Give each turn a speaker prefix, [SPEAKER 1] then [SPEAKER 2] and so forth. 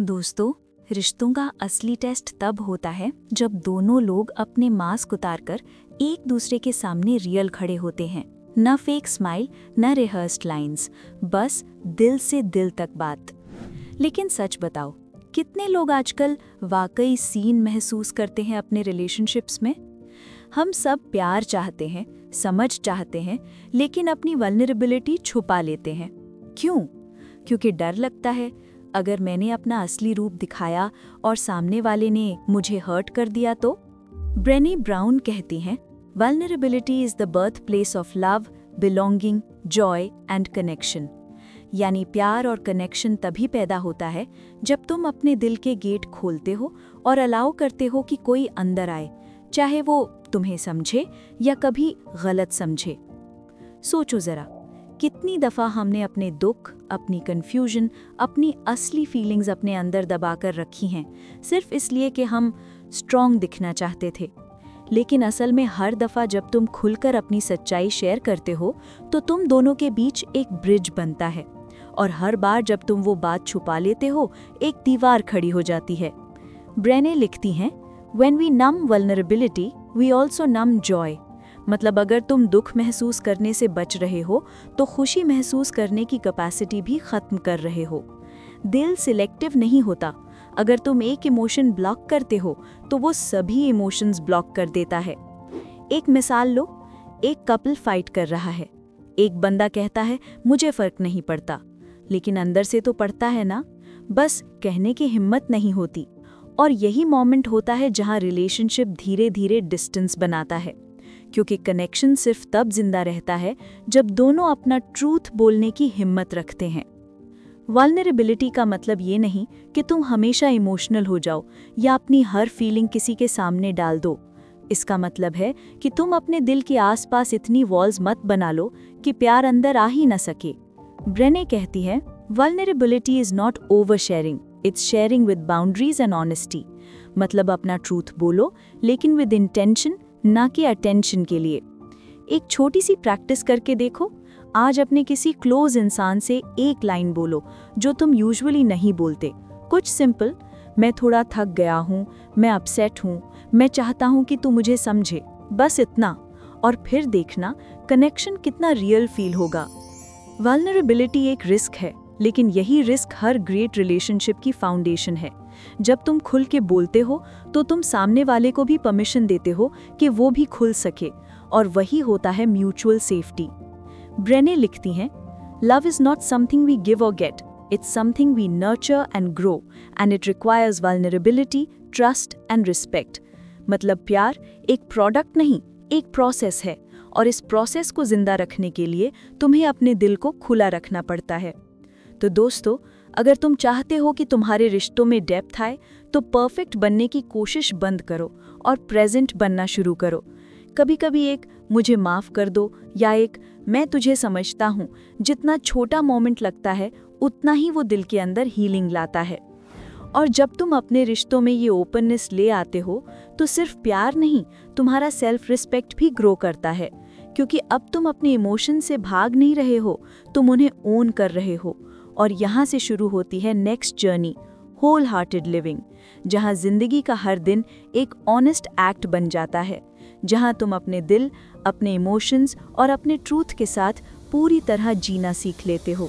[SPEAKER 1] दोस्तों, रिश्तों का असली टेस्ट तब होता है जब दोनों लोग अपने मास्क उतारकर एक दूसरे के सामने रियल खड़े होते हैं। न फेक स्माइल न रिहर्स्ड लाइंस बस दिल से दिल तक बात। लेकिन सच बताओ, कितने लोग आजकल वाकई सीन महसूस करते हैं अपने रिलेशनशिप्स में? हम सब प्यार चाहते हैं, समझ चाहते हैं, लेकिन अपनी वल्नरेबिलिटी छुपा लेते हैं। क्यों? क्योंकि डर लगता है अगर मैंने अपना असली रूप दिखाया और सामने वाले ने मुझे हर्ट कर दिया तो? ब्रेनी ब्राउन कहती हैं vulnerability is the birth place of love belonging joy and connection यानी प्यार और कनेक्शन तभी पैदा होता है जब तुम अपने दिल के गेट खोलते हो और अलाउ करते हो कि कोई अंदर आए, चाहे वो तुम्हें समझे या कभी गलत समझे। सोचो जरा कितनी दफ़ा हमने अपने दुख, अपनी कन्फ्यूज़न अपनी असली फीलिंग्स अपने अंदर दबाकर रखी हैं, सिर्फ़ इसलिए कि हम स्ट्रॉन्ग दिखना चाहते थे। लेकिन असल में हर दफ़ा जब तुम खुलकर अपनी सच्चाई शेयर करते हो तो तुम दोनों के बीच एक ब्रिज बनता है। और हर बार जब तुम वो बात छुपा लेते हो, एक दीवार खड़ी हो जाती है। ब्रेने लिखती हैं when we numb vulnerability we also numb joy मतलब अगर तुम दुख महसूस करने से बच रहे हो तो खुशी महसूस करने की कैपेसिटी भी खत्म कर रहे हो। दिल सिलेक्टिव नहीं होता। अगर तुम एक इमोशन ब्लॉक करते हो तो वो सभी इमोशंस ब्लॉक कर देता है। एक मिसाल लो, एक कपल फाइट कर रहा है। एक बंदा कहता है, मुझे फ़र्क नहीं पड़ता। लेकिन अंदर से तो पड़ता है ना? बस कहने की हिम्मत नहीं होती। और यही मोमेंट होता है जहाँ रिलेशनशिप धीरे धीरे डिस्टेंस बनाता है। क्योंकि कनेक्शन सिर्फ़ तब ज़िंदा रहता है जब दोनों अपना ट्रूथ बोलने की हिम्मत रखते हैं। वालनरेबिलिटी का मतलब ये नहीं कि तुम हमेशा इमोशनल हो जाओ या अपनी हर फीलिंग किसी के सामने डाल दो। इसका मतलब है कि तुम अपने दिल के आसपास इतनी वॉल्स मत बना लो कि प्यार अंदर आ ही न सके। ब्रेने कहती है vulnerability is not over sharing it's sharing with boundaries and honesty मतलब अपना ट्रूथ बोलो, लेकिन विद इंटेंशन ना कि अटेंशन के लिए। एक छोटी सी प्रैक्टिस करके देखो, आज अपने किसी क्लोज इंसान से एक लाइन बोलो, जो तुम यूजुअली नहीं बोलते। कुछ सिंपल मैं थोड़ा थक गया हूँ, मैं अपसेट हूँ, मैं चाहता हूँ कि तू मुझे समझे। बस इतना, और फिर देखना कनेक्शन कितना रियल फील होगा। वालनरेबिलिटी एक रिस्क है, लेकिन यही रिस्क हर ग्रेट रिलेशनशिप की फाउंडेशन है। जब तुम खुल के बोलते हो तो तुम सामने वाले को भी परमिशन देते हो कि वो भी खुल सके, और वही होता है म्यूचुअल सेफ्टी ब्रेने लिखती हैं love is not something we give or get it's something we nurture and grow and it requires vulnerability trust and respect मतलब प्यार एक प्रोडक्ट नहीं, एक प्रोसेस है, और इस प्रोसेस को ज़िंदा रखने के लिए तुम्हें अपने दिल को खुला रखना पड़ता है। तो दोस्तों अगर तुम चाहते हो कि तुम्हारे रिश्तों में डेप्थ आए तो परफेक्ट बनने की कोशिश बंद करो और प्रेजेंट बनना शुरू करो। कभी कभी एक, मुझे माफ़ कर दो या एक, मैं तुझे समझता हूँ। जितना छोटा मोमेंट लगता है, उतना ही वो दिल के अंदर हीलिंग लाता है। और जब तुम अपने रिश्तों में ये ओपननेस ले आते हो तो सिर्फ़ प्यार नहीं, तुम्हारा सेल्फ रिस्पेक्ट भी ग्रो करता है। क्योंकि अब तुम अपने इमोशन से भाग नहीं रहे हो, तुम उन्हें ओन कर रहे हो। और यहाँ से शुरू होती है next journey wholehearted living जहाँ ज़िंदगी का हर दिन एक ऑनेस्ट एक्ट बन जाता है, जहाँ तुम अपने दिल, अपने इमोशंस और अपने ट्रूथ के साथ पूरी तरह जीना सीख लेते हो।